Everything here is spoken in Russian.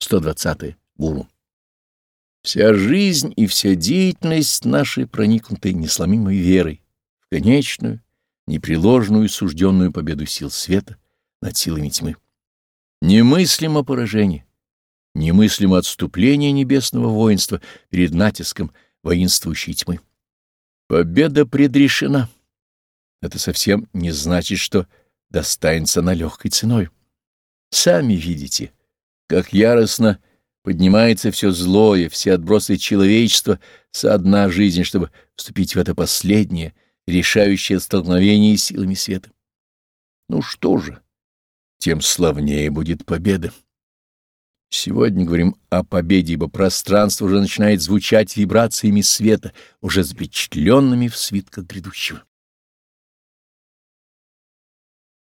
120. Гуру. Вся жизнь и вся деятельность нашей проникнуты несломимой верой в конечную, непреложную сужденную победу сил света над силами тьмы. Немыслимо поражение, немыслимо отступление небесного воинства перед натиском воинствующей тьмы. Победа предрешена. Это совсем не значит, что достанется на легкой ценой. Сами видите, как яростно поднимается все злое, все отбросы человечества со дна жизни, чтобы вступить в это последнее, решающее столкновение силами света. Ну что же, тем славнее будет победа. Сегодня говорим о победе, ибо пространство уже начинает звучать вибрациями света, уже запечатленными в свитках грядущего.